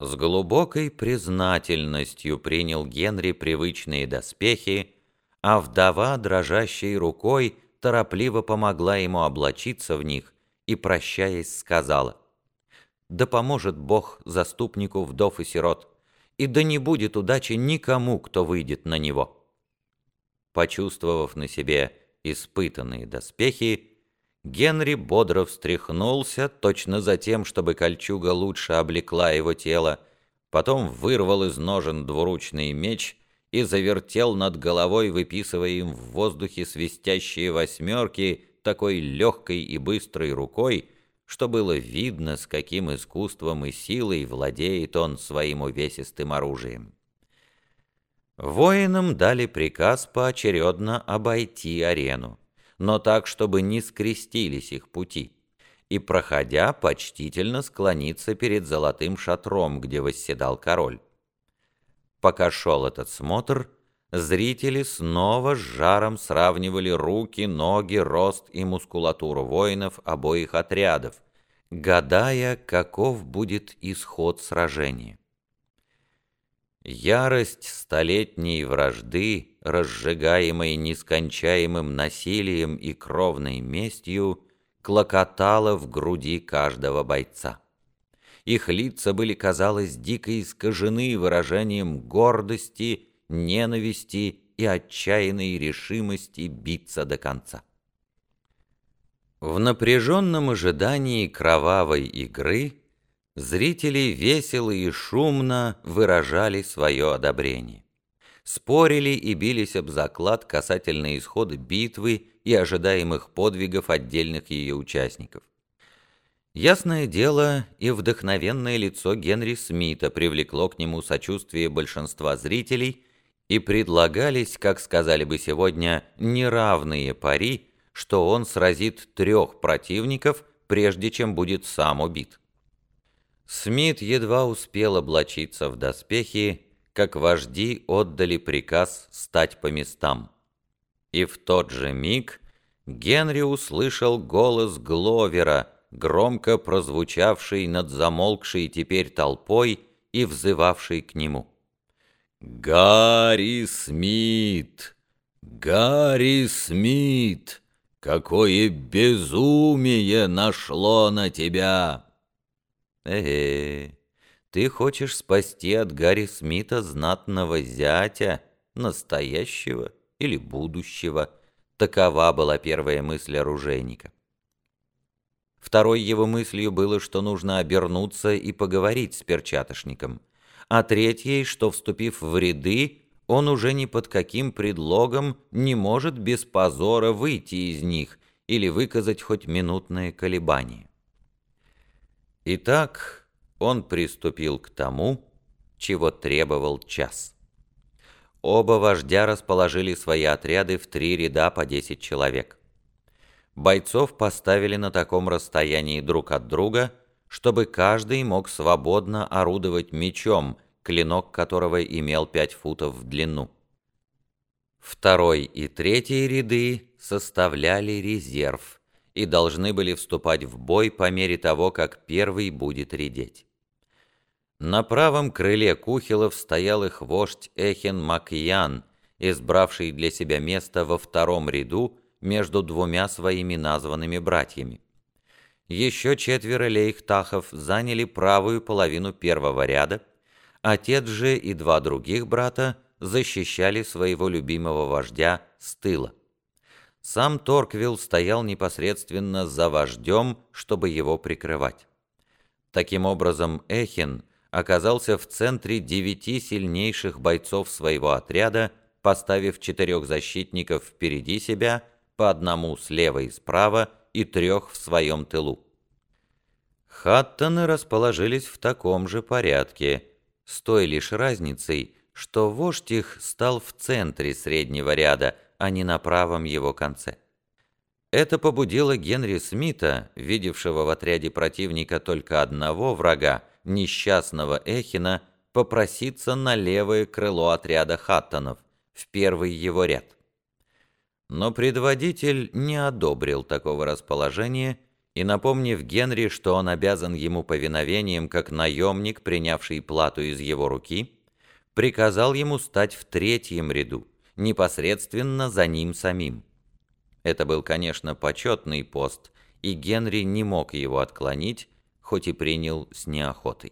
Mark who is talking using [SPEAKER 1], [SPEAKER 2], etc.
[SPEAKER 1] С глубокой признательностью принял Генри привычные доспехи, а вдова, дрожащей рукой, торопливо помогла ему облачиться в них и, прощаясь, сказала, «Да поможет Бог заступнику вдов и сирот, и да не будет удачи никому, кто выйдет на него». Почувствовав на себе испытанные доспехи, Генри бодро встряхнулся, точно за тем, чтобы кольчуга лучше облекла его тело, потом вырвал из ножен двуручный меч и завертел над головой, выписывая им в воздухе свистящие восьмерки такой легкой и быстрой рукой, что было видно, с каким искусством и силой владеет он своим увесистым оружием. Воинам дали приказ поочередно обойти арену но так, чтобы не скрестились их пути, и, проходя, почтительно склониться перед золотым шатром, где восседал король. Пока шел этот смотр, зрители снова с жаром сравнивали руки, ноги, рост и мускулатуру воинов обоих отрядов, гадая, каков будет исход сражения. Ярость столетней вражды, разжигаемой нескончаемым насилием и кровной местью, клокотала в груди каждого бойца. Их лица были, казалось, дико искажены выражением гордости, ненависти и отчаянной решимости биться до конца. В напряженном ожидании кровавой игры Зрители весело и шумно выражали свое одобрение. Спорили и бились об заклад касательно исхода битвы и ожидаемых подвигов отдельных ее участников. Ясное дело, и вдохновенное лицо Генри Смита привлекло к нему сочувствие большинства зрителей, и предлагались, как сказали бы сегодня, неравные пари, что он сразит трех противников, прежде чем будет сам убит. Смит едва успел облачиться в доспехи, как вожди отдали приказ стать по местам. И в тот же миг Генри услышал голос Гловера, громко прозвучавший над замолкшей теперь толпой и взывавший к нему. «Гарри Смит! Гарри Смит! Какое безумие нашло на тебя!» Эге, ты хочешь спасти от Гарри Смита знатного зятя, настоящего или будущего. Такова была первая мысль оружейника. Второй его мыслью было, что нужно обернуться и поговорить с перчатошником, а третьей, что, вступив в ряды, он уже ни под каким предлогом не может без позора выйти из них или выказать хоть минутное колебание. Итак, он приступил к тому, чего требовал час. Оба вождя расположили свои отряды в три ряда по десять человек. Бойцов поставили на таком расстоянии друг от друга, чтобы каждый мог свободно орудовать мечом, клинок которого имел пять футов в длину. Второй и третий ряды составляли резерв – и должны были вступать в бой по мере того, как первый будет редеть. На правом крыле Кухилов стоял их вождь Эхин Макьян, избравший для себя место во втором ряду между двумя своими названными братьями. Еще четверо лейхтахов заняли правую половину первого ряда, отец же и два других брата защищали своего любимого вождя с тыла. Сам Торквилл стоял непосредственно за вождем, чтобы его прикрывать. Таким образом, Эхин оказался в центре девяти сильнейших бойцов своего отряда, поставив четырех защитников впереди себя, по одному слева и справа и трех в своем тылу. Хаттоны расположились в таком же порядке, с той лишь разницей, что вождь их стал в центре среднего ряда, а не на правом его конце. Это побудило Генри Смита, видевшего в отряде противника только одного врага, несчастного Эхина, попроситься на левое крыло отряда Хаттонов, в первый его ряд. Но предводитель не одобрил такого расположения, и, напомнив Генри, что он обязан ему повиновением, как наемник, принявший плату из его руки, приказал ему стать в третьем ряду, непосредственно за ним самим. Это был, конечно, почетный пост, и Генри не мог его отклонить, хоть и принял с неохотой.